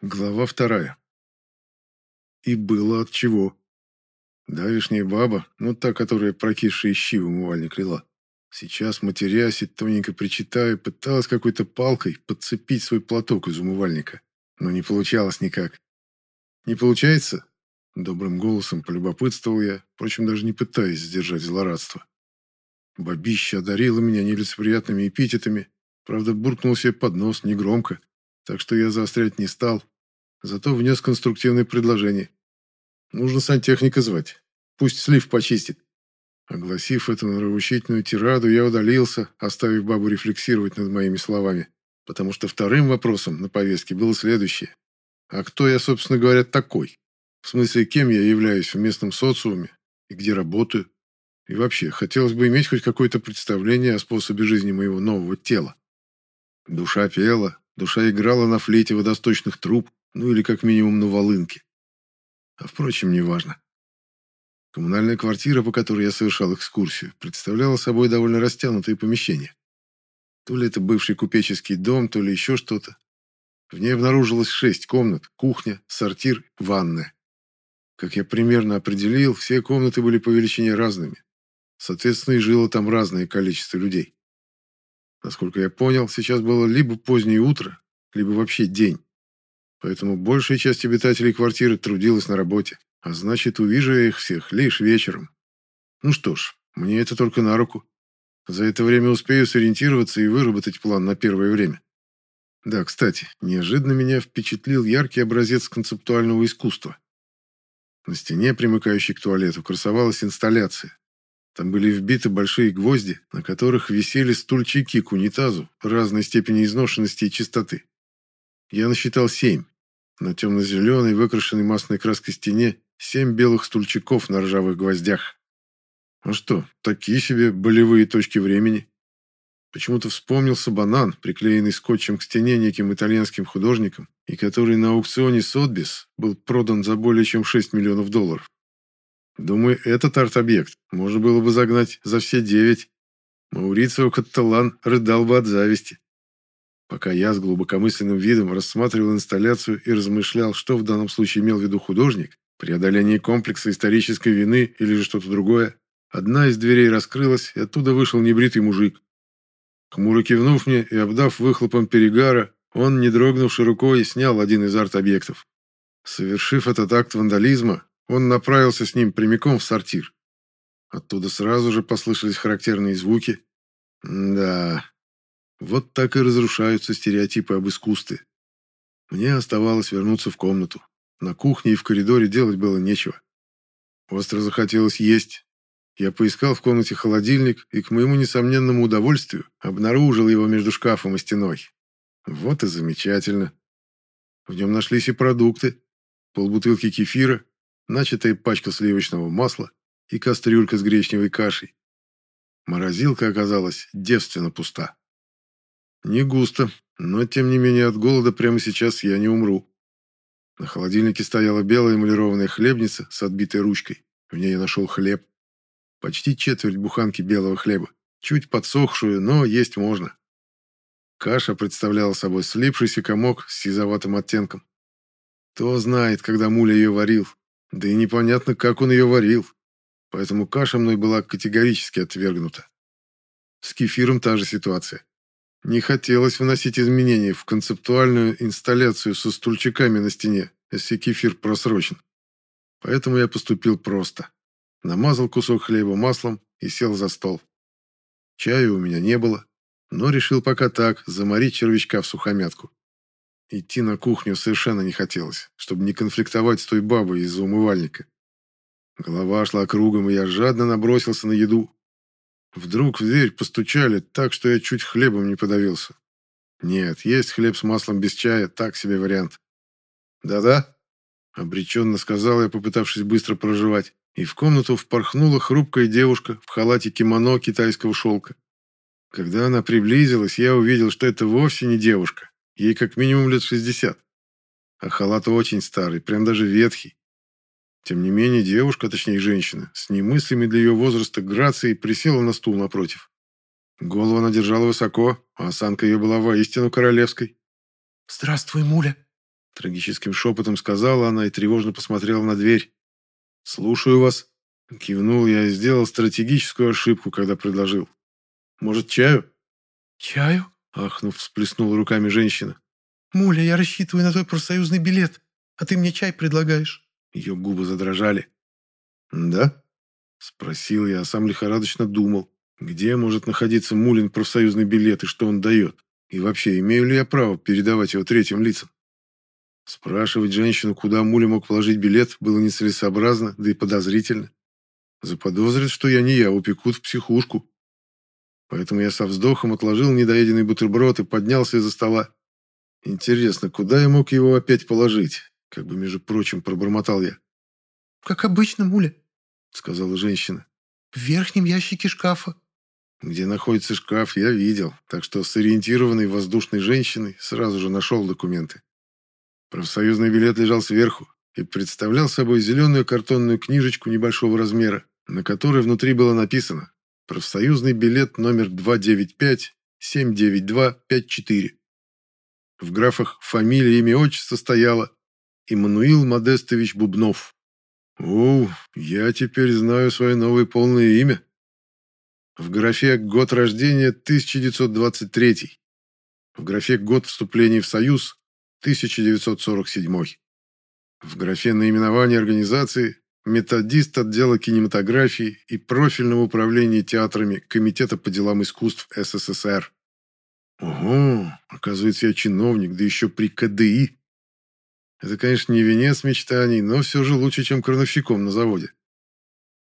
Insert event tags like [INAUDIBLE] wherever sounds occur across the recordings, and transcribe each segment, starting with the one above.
Глава вторая. И было от чего. Давишняя баба, ну та, которая прокисшие щи в умывальник лила, сейчас, матерясь и тоненько причитая, пыталась какой-то палкой подцепить свой платок из умывальника. Но не получалось никак. «Не получается?» Добрым голосом полюбопытствовал я, впрочем, даже не пытаясь сдержать злорадство. Бабища одарила меня нелицеприятными эпитетами, правда, буркнул себе под нос негромко, так что я заострять не стал, зато внес конструктивное предложение. Нужно сантехника звать, пусть слив почистит. Огласив эту нравоучительную тираду, я удалился, оставив бабу рефлексировать над моими словами, потому что вторым вопросом на повестке было следующее. А кто я, собственно говоря, такой? В смысле, кем я являюсь в местном социуме и где работаю? И вообще, хотелось бы иметь хоть какое-то представление о способе жизни моего нового тела. Душа пела, Душа играла на флейте водосточных труб, ну или как минимум на волынке. А впрочем, неважно. Коммунальная квартира, по которой я совершал экскурсию, представляла собой довольно растянутое помещение. То ли это бывший купеческий дом, то ли еще что-то. В ней обнаружилось шесть комнат, кухня, сортир, ванная. Как я примерно определил, все комнаты были по величине разными. Соответственно, и жило там разное количество людей. Насколько я понял, сейчас было либо позднее утро, либо вообще день. Поэтому большая часть обитателей квартиры трудилась на работе, а значит, увижу я их всех лишь вечером. Ну что ж, мне это только на руку. За это время успею сориентироваться и выработать план на первое время. Да, кстати, неожиданно меня впечатлил яркий образец концептуального искусства. На стене, примыкающей к туалету, красовалась инсталляция, там были вбиты большие гвозди, на которых висели стульчики к унитазу разной степени изношенности и чистоты. Я насчитал семь. На темно-зеленой, выкрашенной масляной краской стене, семь белых стульчиков на ржавых гвоздях. Ну что, такие себе болевые точки времени. Почему-то вспомнился банан, приклеенный скотчем к стене неким итальянским художником, и который на аукционе Сотбис был продан за более чем 6 миллионов долларов. Думаю, этот арт-объект можно было бы загнать за все девять. Маурицио Катталан рыдал бы от зависти. Пока я с глубокомысленным видом рассматривал инсталляцию и размышлял, что в данном случае имел в виду художник, преодоление комплекса исторической вины или же что-то другое, одна из дверей раскрылась, и оттуда вышел небритый мужик. Хмуро кивнув мне и обдав выхлопом перегара, он, не дрогнувши рукой, снял один из арт-объектов. Совершив этот акт вандализма, он направился с ним прямиком в сортир. Оттуда сразу же послышались характерные звуки. Да, вот так и разрушаются стереотипы об искусстве. Мне оставалось вернуться в комнату. На кухне и в коридоре делать было нечего. Остро захотелось есть. Я поискал в комнате холодильник и, к моему несомненному удовольствию, обнаружил его между шкафом и стеной. Вот и замечательно. В нем нашлись и продукты. Полбутылки кефира, начатая пачка сливочного масла и кастрюлька с гречневой кашей. Морозилка оказалась девственно пуста. Не густо, но тем не менее от голода прямо сейчас я не умру. На холодильнике стояла белая эмалированная хлебница с отбитой ручкой. В ней я нашел хлеб. Почти четверть буханки белого хлеба. Чуть подсохшую, но есть можно. Каша представляла собой слипшийся комок с сизоватым оттенком. Кто знает, когда Муля ее варил, да и непонятно, как он ее варил. Поэтому каша мной была категорически отвергнута. С кефиром та же ситуация. Не хотелось вносить изменения в концептуальную инсталляцию со стульчиками на стене, если кефир просрочен. Поэтому я поступил просто. Намазал кусок хлеба маслом и сел за стол. Чая у меня не было, но решил пока так заморить червячка в сухомятку. Идти на кухню совершенно не хотелось, чтобы не конфликтовать с той бабой из-за умывальника. Голова шла кругом, и я жадно набросился на еду. Вдруг в дверь постучали так, что я чуть хлебом не подавился. Нет, есть хлеб с маслом без чая – так себе вариант. «Да-да», – обреченно сказал я, попытавшись быстро проживать, и в комнату впорхнула хрупкая девушка в халате кимоно китайского шелка. Когда она приблизилась, я увидел, что это вовсе не девушка, Ей как минимум лет 60. А халат очень старый, прям даже ветхий. Тем не менее, девушка, точнее женщина, с немыслимой для ее возраста грацией присела на стул напротив. Голову она держала высоко, а осанка ее была воистину королевской. «Здравствуй, Муля!» Трагическим шепотом сказала она и тревожно посмотрела на дверь. «Слушаю вас». Кивнул я и сделал стратегическую ошибку, когда предложил. «Может, чаю?» «Чаю?» – ахнув, всплеснула руками женщина. «Муля, я рассчитываю на твой профсоюзный билет, а ты мне чай предлагаешь». Ее губы задрожали. «Да?» – спросил я, а сам лихорадочно думал, где может находиться Мулин профсоюзный билет и что он дает, и вообще, имею ли я право передавать его третьим лицам. Спрашивать женщину, куда Муля мог положить билет, было нецелесообразно, да и подозрительно. Заподозрят, что я не я, упекут в психушку. Поэтому я со вздохом отложил недоеденный бутерброд и поднялся из-за стола. Интересно, куда я мог его опять положить? Как бы, между прочим, пробормотал я. «Как обычно, Муля», — сказала женщина. «В верхнем ящике шкафа». Где находится шкаф, я видел, так что с ориентированной воздушной женщиной сразу же нашел документы. Профсоюзный билет лежал сверху и представлял собой зеленую картонную книжечку небольшого размера, на которой внутри было написано «Профсоюзный билет номер 295-792-54». В графах фамилия, имя, отчество стояло Иммануил Модестович Бубнов. О, я теперь знаю свое новое полное имя. В графе «Год рождения» 1923. В графе «Год вступления в Союз» 1947. В графе наименования организации методист отдела кинематографии и профильного управления театрами Комитета по делам искусств СССР. Ого, оказывается, я чиновник, да еще при КДИ. Это, конечно, не венец мечтаний, но все же лучше, чем крановщиком на заводе.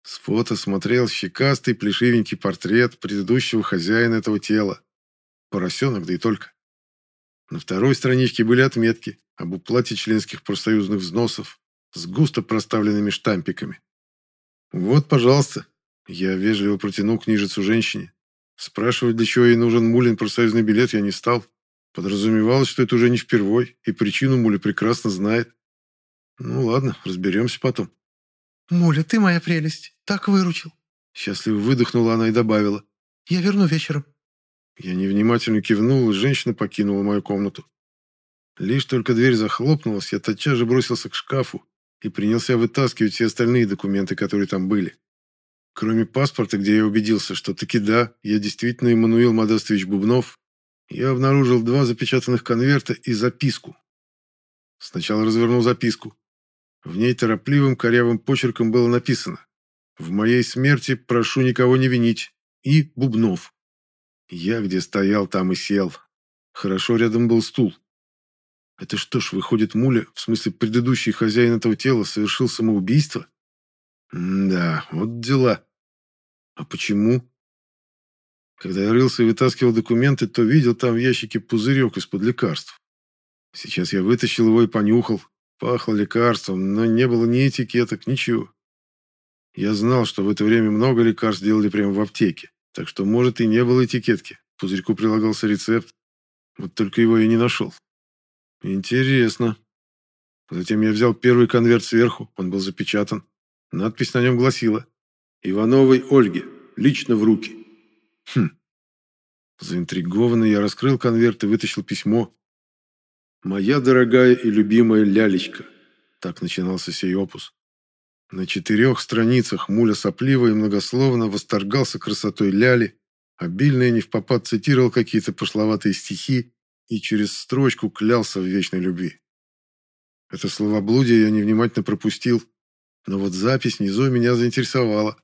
С фото смотрел щекастый плешивенький портрет предыдущего хозяина этого тела. Поросенок, да и только. На второй страничке были отметки об уплате членских профсоюзных взносов с густо проставленными штампиками. «Вот, пожалуйста». Я вежливо протянул книжицу женщине. Спрашивать, для чего ей нужен Мулин профсоюзный билет, я не стал. Подразумевалось, что это уже не впервой, и причину Муля прекрасно знает. Ну ладно, разберемся потом. «Муля, ты моя прелесть, так выручил». Счастливо выдохнула она и добавила. «Я верну вечером». Я невнимательно кивнул, и женщина покинула мою комнату. Лишь только дверь захлопнулась, я тотчас же бросился к шкафу и принялся вытаскивать все остальные документы, которые там были. Кроме паспорта, где я убедился, что таки да, я действительно Эммануил Модестович Бубнов, я обнаружил два запечатанных конверта и записку. Сначала развернул записку. В ней торопливым корявым почерком было написано «В моей смерти прошу никого не винить» и «Бубнов». Я где стоял, там и сел. Хорошо рядом был стул. Это что ж, выходит, Муля, в смысле предыдущий хозяин этого тела, совершил самоубийство? Да, вот дела. А почему? Когда я рылся и вытаскивал документы, то видел там в ящике пузырек из-под лекарств. Сейчас я вытащил его и понюхал. Пахло лекарством, но не было ни этикеток, ничего. Я знал, что в это время много лекарств делали прямо в аптеке. Так что, может, и не было этикетки. К пузырьку прилагался рецепт. Вот только его я не нашел. Интересно. Затем я взял первый конверт сверху, он был запечатан. Надпись на нем гласила «Ивановой Ольге, лично в руки». Хм. Заинтригованный я раскрыл конверт и вытащил письмо. «Моя дорогая и любимая лялечка», так начинался сей опус. На четырех страницах Муля сопливо и многословно восторгался красотой Ляли, обильно и не в попад цитировал какие-то пошловатые стихи и через строчку клялся в вечной любви. Это словоблудие я невнимательно пропустил, но вот запись внизу меня заинтересовала.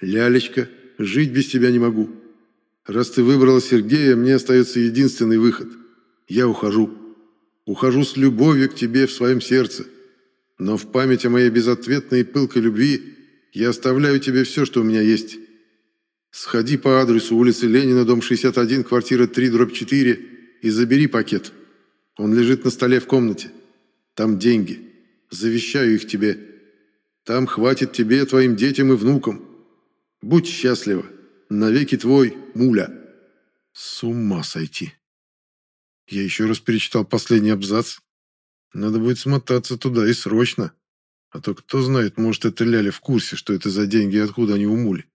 «Лялечка, жить без тебя не могу. Раз ты выбрала Сергея, мне остается единственный выход. Я ухожу. Ухожу с любовью к тебе в своем сердце». Но в память о моей безответной и пылкой любви я оставляю тебе все, что у меня есть. Сходи по адресу улицы Ленина, дом 61, квартира 3, дробь 4 и забери пакет. Он лежит на столе в комнате. Там деньги. Завещаю их тебе. Там хватит тебе, твоим детям и внукам. Будь счастлива. Навеки твой, Муля. С ума сойти. Я еще раз перечитал последний абзац надо будет смотаться туда и срочно. А то кто знает, может, это Ляля в курсе, что это за деньги и откуда они у Мули.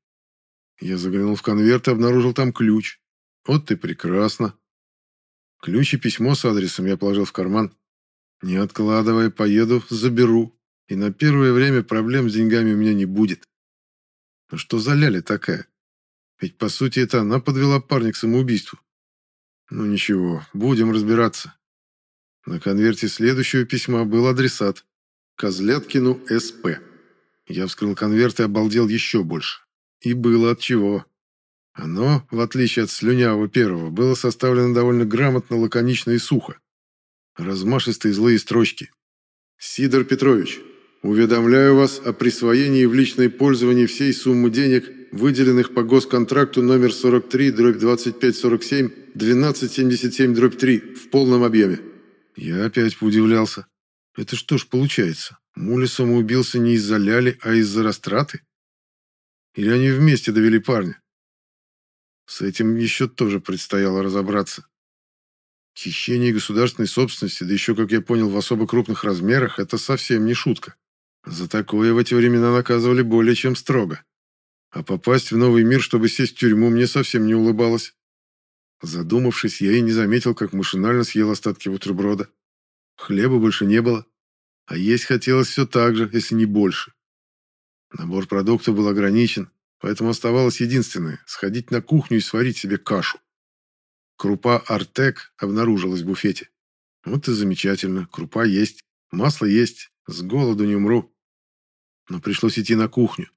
Я заглянул в конверт и обнаружил там ключ. Вот и прекрасно. Ключ и письмо с адресом я положил в карман. Не откладывая, поеду, заберу. И на первое время проблем с деньгами у меня не будет. Ну что за ляля такая? Ведь, по сути, это она подвела парня к самоубийству. Ну ничего, будем разбираться. На конверте следующего письма был адресат. Козляткину СП. Я вскрыл конверт и обалдел еще больше. И было от чего. Оно, в отличие от слюнявого первого, было составлено довольно грамотно, лаконично и сухо. Размашистые злые строчки. «Сидор Петрович, уведомляю вас о присвоении в личное пользование всей суммы денег, выделенных по госконтракту номер 43, дробь 2547, 1277, дробь 3, в полном объеме». Я опять поудивлялся. Это что ж получается? Муля самоубился не из-за ляли, а из-за растраты? Или они вместе довели парня? С этим еще тоже предстояло разобраться. Хищение государственной собственности, да еще, как я понял, в особо крупных размерах, это совсем не шутка. За такое в эти времена наказывали более чем строго. А попасть в новый мир, чтобы сесть в тюрьму, мне совсем не улыбалось. Задумавшись, я и не заметил, как машинально съел остатки бутерброда. Хлеба больше не было, а есть хотелось все так же, если не больше. Набор продуктов был ограничен, поэтому оставалось единственное – сходить на кухню и сварить себе кашу. Крупа «Артек» обнаружилась в буфете. Вот и замечательно, крупа есть, масло есть, с голоду не умру. Но пришлось идти на кухню.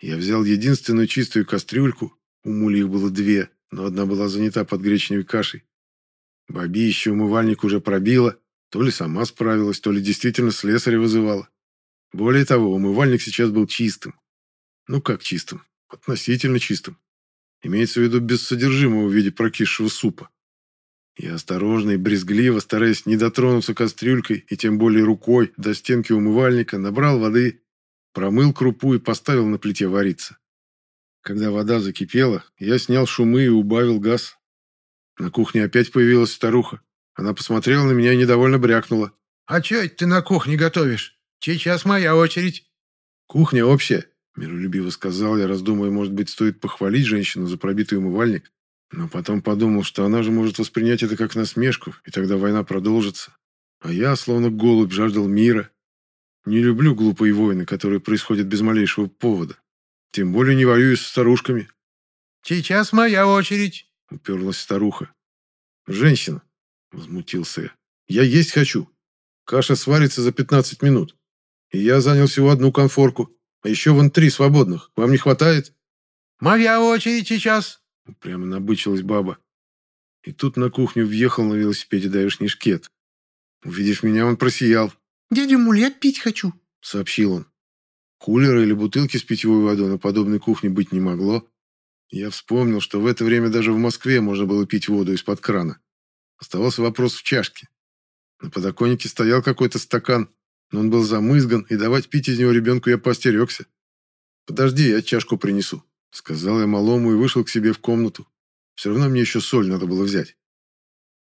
Я взял единственную чистую кастрюльку, у Мули их было две, но одна была занята под гречневой кашей. Баби еще умывальник уже пробила, то ли сама справилась, то ли действительно слесаря вызывала. Более того, умывальник сейчас был чистым. Ну как чистым? Относительно чистым. Имеется в виду без содержимого в виде прокисшего супа. Я осторожно и брезгливо, стараясь не дотронуться кастрюлькой и тем более рукой до стенки умывальника, набрал воды, промыл крупу и поставил на плите вариться. Когда вода закипела, я снял шумы и убавил газ. На кухне опять появилась старуха. Она посмотрела на меня и недовольно брякнула. «А чё это ты на кухне готовишь? Сейчас моя очередь». «Кухня общая», Миролюбиво сказал я, раздумывая, может быть, стоит похвалить женщину за пробитый умывальник. Но потом подумал, что она же может воспринять это как насмешку, и тогда война продолжится. А я, словно голубь, жаждал мира. Не люблю глупые войны, которые происходят без малейшего повода. Тем более не воюю с старушками. «Сейчас моя очередь», — уперлась старуха. «Женщина», — возмутился я, — «я есть хочу. Каша сварится за 15 минут. И я занял всего одну конфорку. А еще вон три свободных. Вам не хватает?» «Моя очередь сейчас!» Прямо набычилась баба. И тут на кухню въехал на велосипеде давишний шкет. Увидев меня, он просиял. «Дядя Муль, я пить хочу», — сообщил он. Кулера или бутылки с питьевой водой на подобной кухне быть не могло. Я вспомнил, что в это время даже в Москве можно было пить воду из-под крана. Оставался вопрос в чашке. На подоконнике стоял какой-то стакан, но он был замызган, и давать пить из него ребенку я постерегся. «Подожди, я чашку принесу», — сказал я малому и вышел к себе в комнату. Все равно мне еще соль надо было взять.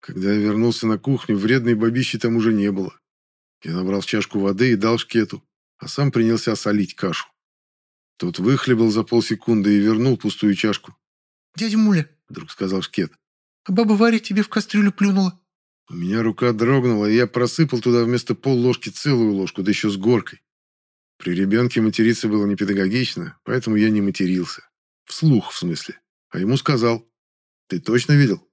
Когда я вернулся на кухню, вредной бабищи там уже не было. Я набрал чашку воды и дал шкету, а сам принялся солить кашу. Тот выхлебал за полсекунды и вернул пустую чашку. «Дядя Муля», — вдруг сказал шкет, — «а баба Варя тебе в кастрюлю плюнула». У меня рука дрогнула, и я просыпал туда вместо полложки целую ложку, да еще с горкой. При ребенке материться было непедагогично, поэтому я не матерился. Вслух, в смысле. А ему сказал. «Ты точно видел?»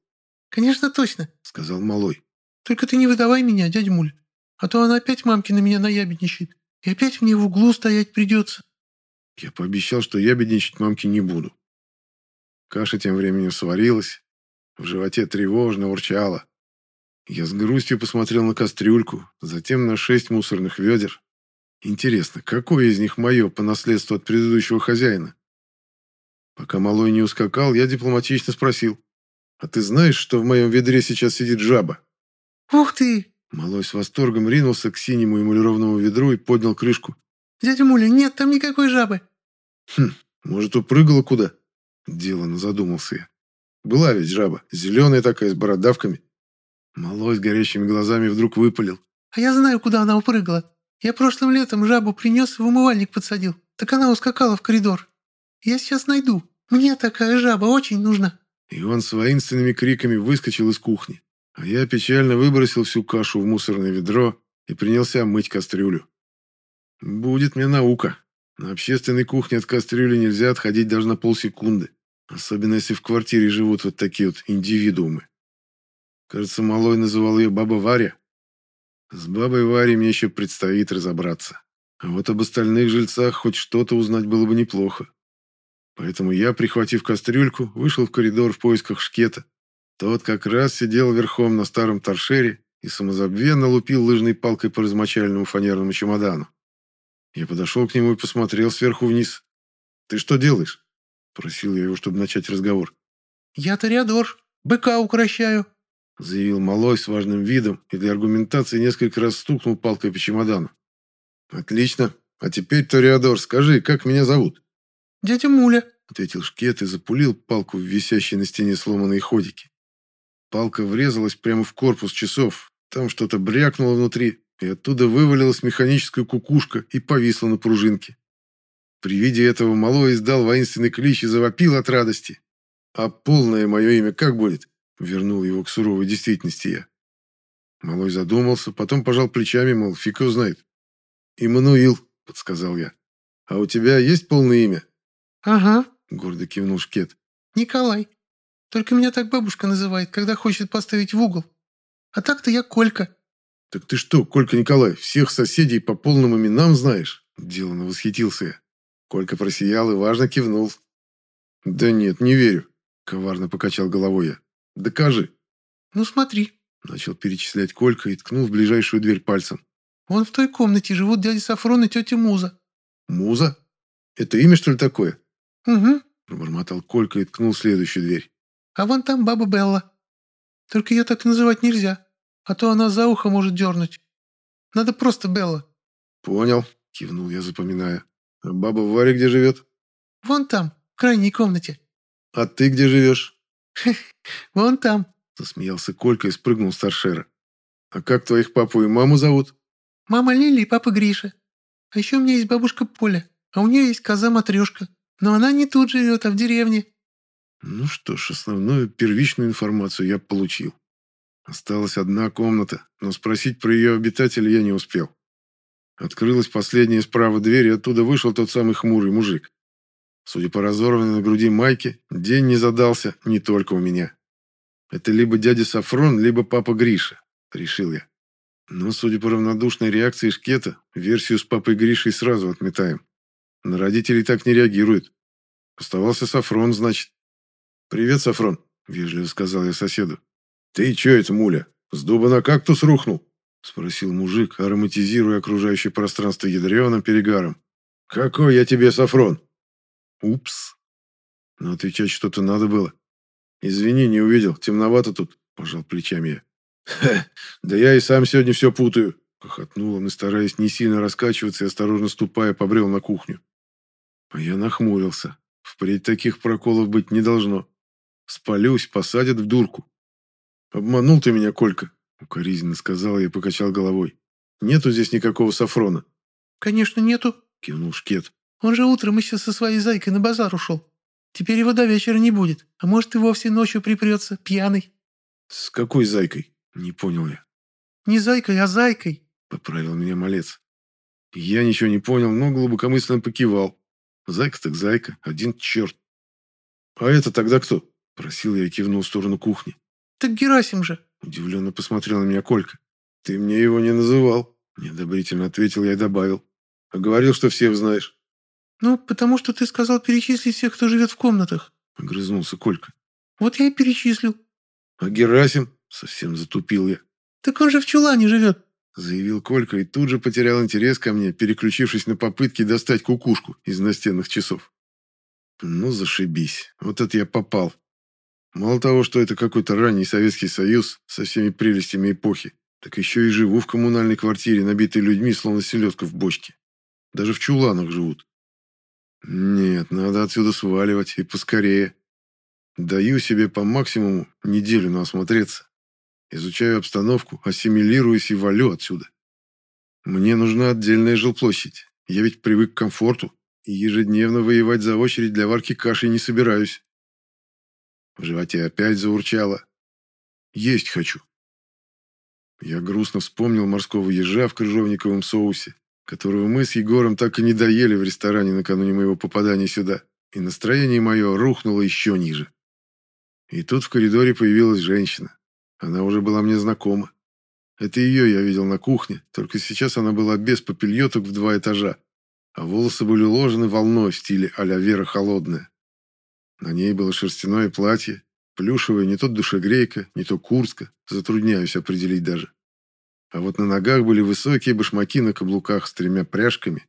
«Конечно, точно», — сказал малой. «Только ты не выдавай меня, дядя Муль, а то она опять мамки на меня наябедничает, и опять мне в углу стоять придется». Я пообещал, что ябедничать мамки не буду. Каша тем временем сварилась, в животе тревожно урчала. Я с грустью посмотрел на кастрюльку, затем на шесть мусорных ведер. Интересно, какое из них мое по наследству от предыдущего хозяина? Пока малой не ускакал, я дипломатично спросил. «А ты знаешь, что в моем ведре сейчас сидит жаба?» «Ух ты!» Малой с восторгом ринулся к синему эмалированному ведру и поднял крышку. «Дядя Муля, нет там никакой жабы!» «Хм, может, упрыгала куда?» Делано задумался я. «Была ведь жаба, зеленая такая, с бородавками». Малой с горящими глазами вдруг выпалил. «А я знаю, куда она упрыгала. Я прошлым летом жабу принес и в умывальник подсадил. Так она ускакала в коридор. Я сейчас найду. Мне такая жаба очень нужна». И он с воинственными криками выскочил из кухни. А я печально выбросил всю кашу в мусорное ведро и принялся мыть кастрюлю. Будет мне наука. На общественной кухне от кастрюли нельзя отходить даже на полсекунды. Особенно если в квартире живут вот такие вот индивидуумы. Кажется, Малой называл ее Баба Варя. С Бабой Варей мне еще предстоит разобраться. А вот об остальных жильцах хоть что-то узнать было бы неплохо. Поэтому я, прихватив кастрюльку, вышел в коридор в поисках шкета. Тот как раз сидел верхом на старом торшере и самозабвенно лупил лыжной палкой по размочальному фанерному чемодану. Я подошел к нему и посмотрел сверху вниз. «Ты что делаешь?» Просил я его, чтобы начать разговор. «Я ториадор, быка укращаю», заявил Малой с важным видом и для аргументации несколько раз стукнул палкой по чемодану. «Отлично. А теперь, Ториадор, скажи, как меня зовут?» «Дядя Муля», — ответил Шкет и запулил палку в висящие на стене сломанные ходики. Палка врезалась прямо в корпус часов. Там что-то брякнуло внутри, и оттуда вывалилась механическая кукушка и повисла на пружинке. При виде этого Малой издал воинственный клич и завопил от радости. «А полное мое имя как будет?» Вернул его к суровой действительности я. Малой задумался, потом пожал плечами, мол, фиг его знает. «Иммануил», — подсказал я. «А у тебя есть полное имя?» «Ага», — гордо кивнул Шкет. «Николай. Только меня так бабушка называет, когда хочет поставить в угол. А так-то я Колька». «Так ты что, Колька Николай, всех соседей по полным именам знаешь?» Делано восхитился я. Колька просиял и важно кивнул. «Да нет, не верю», — коварно покачал головой я. «Докажи». «Ну смотри», — начал перечислять Колька и ткнул в ближайшую дверь пальцем. Вон в той комнате живут дядя Сафрон и тетя Муза». «Муза? Это имя, что ли, такое?» «Угу», — пробормотал Колька и ткнул в следующую дверь. «А вон там баба Белла. Только ее так называть нельзя, а то она за ухо может дернуть. Надо просто Белла». «Понял», — кивнул я, запоминая. «А баба Варя где живет?» «Вон там, в крайней комнате». «А ты где живешь?» [LAUGHS] «Вон там», — засмеялся Колька и спрыгнул с торшера. «А как твоих папу и маму зовут?» Мама Лили и папа Гриша. А еще у меня есть бабушка Поля, а у нее есть коза-матрешка. Но она не тут живет, а в деревне». Ну что ж, основную первичную информацию я получил. Осталась одна комната, но спросить про ее обитателя я не успел. Открылась последняя справа дверь, и оттуда вышел тот самый хмурый мужик. Судя по разорванной на груди майке, день не задался не только у меня. Это либо дядя Сафрон, либо папа Гриша, решил я. Но, судя по равнодушной реакции Шкета, версию с папой Гришей сразу отметаем. На родителей так не реагируют. Оставался Сафрон, значит. «Привет, Сафрон», — вежливо сказал я соседу. «Ты чё это, муля, с дуба на кактус рухнул?» — спросил мужик, ароматизируя окружающее пространство ядреным перегаром. «Какой я тебе, Сафрон?» «Упс». Но отвечать что-то надо было. «Извини, не увидел, темновато тут», — пожал плечами я. «Ха, да я и сам сегодня все путаю», — хохотнул он и, стараясь не сильно раскачиваться и осторожно ступая, побрел на кухню. А я нахмурился. Впредь таких проколов быть не должно. Спалюсь, посадят в дурку. «Обманул ты меня, Колька», — укоризненно сказал я и покачал головой. «Нету здесь никакого сафрона». «Конечно нету», — кивнул Шкет. «Он же утром еще со своей зайкой на базар ушел. Теперь его до вечера не будет, а может и вовсе ночью припрется, пьяный». «С какой зайкой?» Не понял я. Не зайкой, а зайкой, поправил меня малец. Я ничего не понял, но глубокомысленно покивал. Зайка так зайка, один черт. А это тогда кто? Просил я и кивнул в сторону кухни. Так Герасим же. Удивленно посмотрел на меня Колька. Ты мне его не называл. Неодобрительно ответил я и добавил. А говорил, что всех знаешь. Ну, потому что ты сказал перечислить всех, кто живет в комнатах. Огрызнулся Колька. Вот я и перечислил. А Герасим? Совсем затупил я. «Так он же в чулане живет!» Заявил Колька и тут же потерял интерес ко мне, переключившись на попытки достать кукушку из настенных часов. Ну, зашибись. Вот это я попал. Мало того, что это какой-то ранний Советский Союз со всеми прелестями эпохи, так еще и живу в коммунальной квартире, набитой людьми, словно селедка в бочке. Даже в чуланах живут. Нет, надо отсюда сваливать, и поскорее. Даю себе по максимуму неделю на осмотреться. Изучаю обстановку, ассимилируюсь и валю отсюда. Мне нужна отдельная жилплощадь. Я ведь привык к комфорту, и ежедневно воевать за очередь для варки каши не собираюсь. В животе опять заурчало. Есть хочу. Я грустно вспомнил морского ежа в крыжовниковом соусе, которого мы с Егором так и не доели в ресторане накануне моего попадания сюда, и настроение мое рухнуло еще ниже. И тут в коридоре появилась женщина. Она уже была мне знакома. Это ее я видел на кухне, только сейчас она была без попельоток в два этажа, а волосы были уложены волной в стиле а-ля Вера Холодная. На ней было шерстяное платье, плюшевое не то душегрейка, не то куртка, затрудняюсь определить даже. А вот на ногах были высокие башмаки на каблуках с тремя пряжками,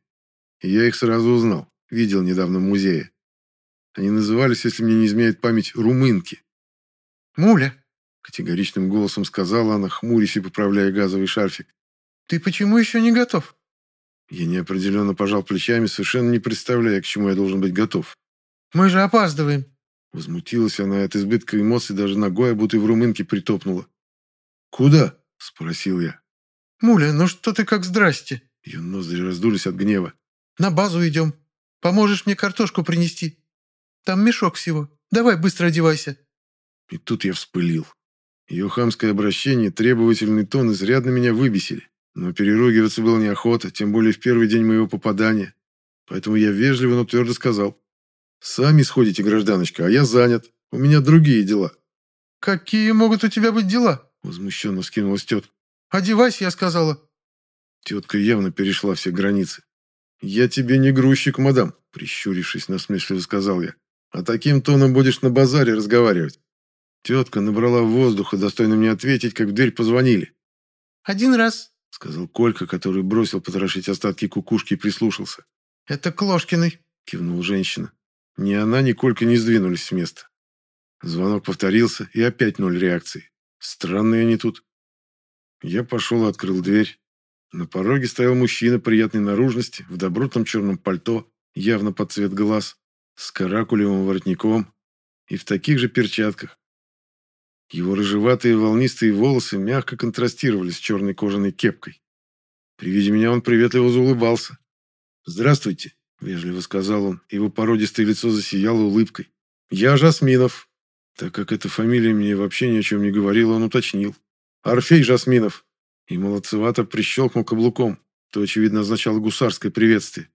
и я их сразу узнал, видел недавно в музее. Они назывались, если мне не изменяет память, румынки. «Муля!» — категоричным голосом сказала она, хмурясь и поправляя газовый шарфик. «Ты почему еще не готов?» Я неопределенно пожал плечами, совершенно не представляя, к чему я должен быть готов. «Мы же опаздываем!» Возмутилась она от избытка эмоций, даже ногой, будто в румынке притопнула. «Куда?» — спросил я. «Муля, ну что ты как здрасте?» Ее ноздри раздулись от гнева. «На базу идем. Поможешь мне картошку принести? Там мешок всего. Давай быстро одевайся». И тут я вспылил. Ее хамское обращение, требовательный тон изрядно меня выбесили. Но переругиваться было неохота, тем более в первый день моего попадания. Поэтому я вежливо, но твердо сказал. «Сами сходите, гражданочка, а я занят. У меня другие дела». «Какие могут у тебя быть дела?» Возмущенно скинулась тетка. «Одевайся, я сказала». Тетка явно перешла все границы. «Я тебе не грузчик, мадам», прищурившись насмешливо сказал я. «А таким тоном будешь на базаре разговаривать». Тетка набрала воздуха, достойно мне ответить, как в дверь позвонили. «Один раз», — сказал Колька, который бросил потрошить остатки кукушки и прислушался. «Это Клошкиной», — кивнула женщина. Ни она, ни Колька не сдвинулись с места. Звонок повторился, и опять ноль реакции. Странные они тут. Я пошел и открыл дверь. На пороге стоял мужчина приятной наружности, в добротном черном пальто, явно под цвет глаз, с каракулевым воротником и в таких же перчатках. Его рыжеватые волнистые волосы мягко контрастировали с черной кожаной кепкой. При виде меня он приветливо заулыбался. «Здравствуйте», — вежливо сказал он, его породистое лицо засияло улыбкой. «Я Жасминов». Так как эта фамилия мне вообще ни о чем не говорила, он уточнил. «Орфей Жасминов». И молодцевато прищелкнул каблуком. То, очевидно, означало гусарское приветствие.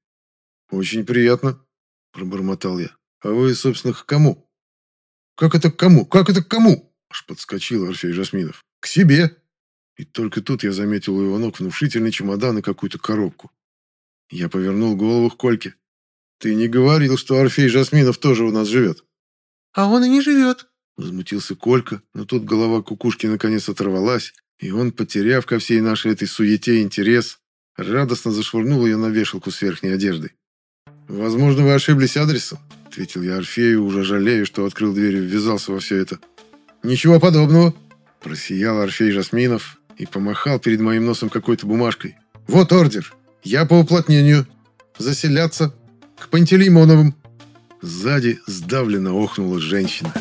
«Очень приятно», — пробормотал я. «А вы, собственно, к кому?» «Как это к кому? Как это к кому?» Аж подскочил Орфей Жасминов. «К себе!» И только тут я заметил у его ног внушительный чемодан и какую-то коробку. Я повернул голову к Кольке. «Ты не говорил, что Орфей Жасминов тоже у нас живет?» «А он и не живет», — возмутился Колька, но тут голова кукушки наконец оторвалась, и он, потеряв ко всей нашей этой суете интерес, радостно зашвырнул ее на вешалку с верхней одеждой. «Возможно, вы ошиблись адресом», — ответил я Орфею, уже жалею, что открыл дверь и ввязался во все это. «Ничего подобного!» Просиял Орфей Жасминов и помахал перед моим носом какой-то бумажкой. «Вот ордер! Я по уплотнению! Заселяться! К Пантелеймоновым!» Сзади сдавленно охнула женщина.